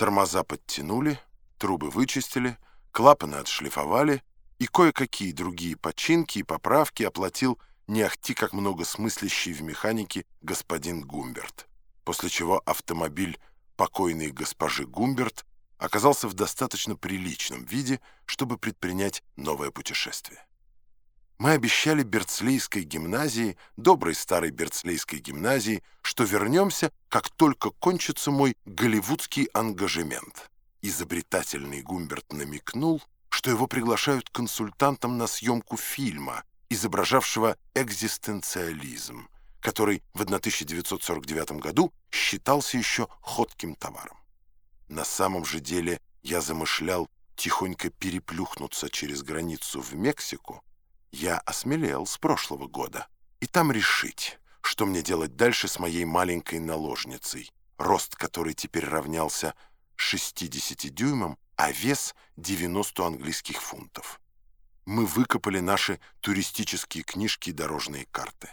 Тормоза подтянули, трубы вычистили, клапаны отшлифовали, и кое-какие другие починки и поправки оплатил не ахти как много смыслящий в механике господин Гумберт, после чего автомобиль покойной госпожи Гумберт оказался в достаточно приличном виде, чтобы предпринять новое путешествие. Мы обещали Берцлейской гимназии, доброй старой Берцлейской гимназии, что вернемся, как только кончится мой голливудский ангажемент. Изобретательный Гумберт намекнул, что его приглашают консультантом на съемку фильма, изображавшего экзистенциализм, который в 1949 году считался еще ходким товаром. На самом же деле я замышлял тихонько переплюхнуться через границу в Мексику, я осмелел с прошлого года. И там решить, что мне делать дальше с моей маленькой наложницей, рост которой теперь равнялся 60 дюймам, а вес 90 английских фунтов. Мы выкопали наши туристические книжки и дорожные карты.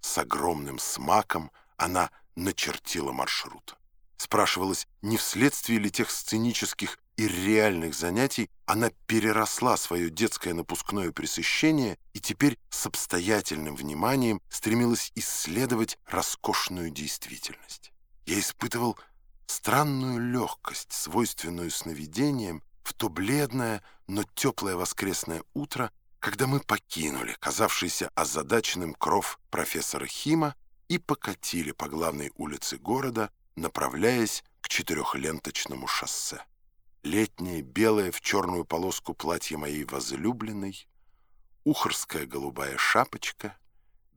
С огромным смаком она начертила маршрут. Спрашивалось, не вследствие ли тех сценических и реальных занятий она переросла свое детское напускное пресыщение и теперь с обстоятельным вниманием стремилась исследовать роскошную действительность. Я испытывал странную легкость, свойственную сновидениям, в то бледное, но теплое воскресное утро, когда мы покинули казавшийся озадаченным кров профессора Хима и покатили по главной улице города, направляясь к четырехленточному шоссе летнее белое в черную полоску платье моей возлюбленной, ухорская голубая шапочка,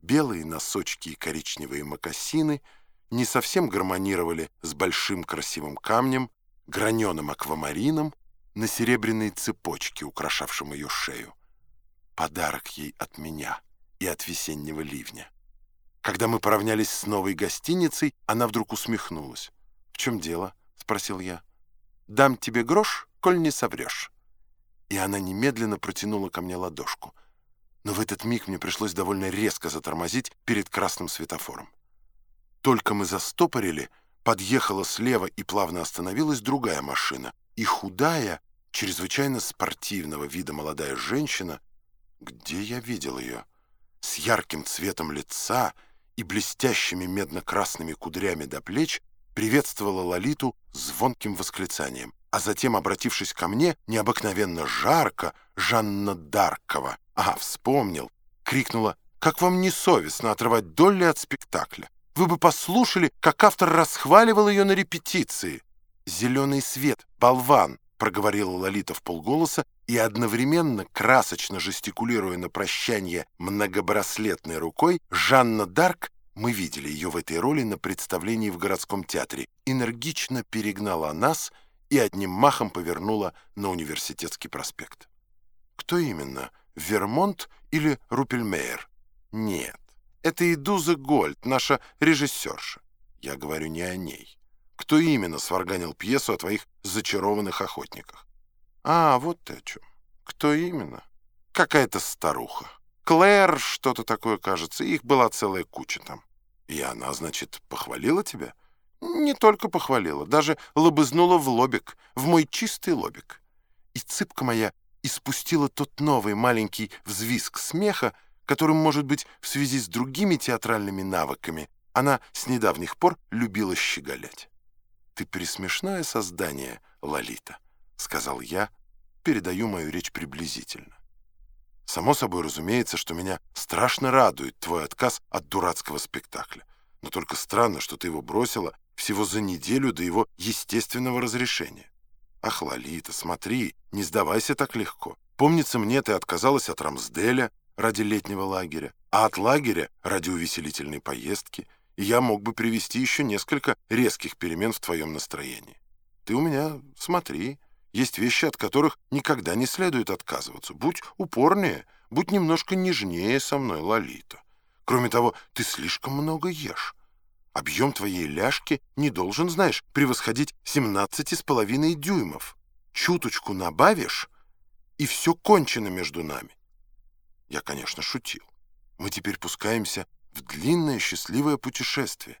белые носочки и коричневые мокасины не совсем гармонировали с большим красивым камнем, граненым аквамарином на серебряной цепочке, украшавшем ее шею. Подарок ей от меня и от весеннего ливня. Когда мы поравнялись с новой гостиницей, она вдруг усмехнулась. «В чем дело?» — спросил я дам тебе грош, коль не соврешь». И она немедленно протянула ко мне ладошку. Но в этот миг мне пришлось довольно резко затормозить перед красным светофором. Только мы застопорили, подъехала слева и плавно остановилась другая машина, и худая, чрезвычайно спортивного вида молодая женщина, где я видел ее, с ярким цветом лица и блестящими медно-красными кудрями до плеч, приветствовала Лолиту звонким восклицанием, а затем, обратившись ко мне, необыкновенно жарко, Жанна Даркова, ага, вспомнил, крикнула, «Как вам не совестно отрывать Долли от спектакля? Вы бы послушали, как автор расхваливал ее на репетиции!» «Зеленый свет, болван!» — проговорила Лолита в полголоса и одновременно, красочно жестикулируя на прощание многобраслетной рукой, Жанна Дарк мы видели ее в этой роли на представлении в городском театре. Энергично перегнала нас и одним махом повернула на университетский проспект. Кто именно? Вермонт или Рупельмейер? Нет, это Идуза Гольд, наша режиссерша. Я говорю не о ней. Кто именно сварганил пьесу о твоих зачарованных охотниках? А, вот ты о чем. Кто именно? Какая-то старуха. Клэр, что-то такое, кажется. Их была целая куча там. И она, значит, похвалила тебя? Не только похвалила, даже лобызнула в лобик, в мой чистый лобик. И цыпка моя испустила тот новый маленький взвизг смеха, которым, может быть, в связи с другими театральными навыками, она с недавних пор любила щеголять. «Ты присмешное создание, Лолита», — сказал я, передаю мою речь приблизительно. Само собой разумеется, что меня страшно радует твой отказ от дурацкого спектакля. Но только странно, что ты его бросила всего за неделю до его естественного разрешения. Ах, Лолита, смотри, не сдавайся так легко. Помнится мне, ты отказалась от Рамсделя ради летнего лагеря, а от лагеря ради увеселительной поездки, и я мог бы привести еще несколько резких перемен в твоем настроении. Ты у меня, смотри, есть вещи, от которых никогда не следует отказываться. Будь упорнее, будь немножко нежнее со мной, Лолита. Кроме того, ты слишком много ешь. Объем твоей ляжки не должен, знаешь, превосходить 17,5 дюймов. Чуточку набавишь, и все кончено между нами. Я, конечно, шутил. Мы теперь пускаемся в длинное счастливое путешествие.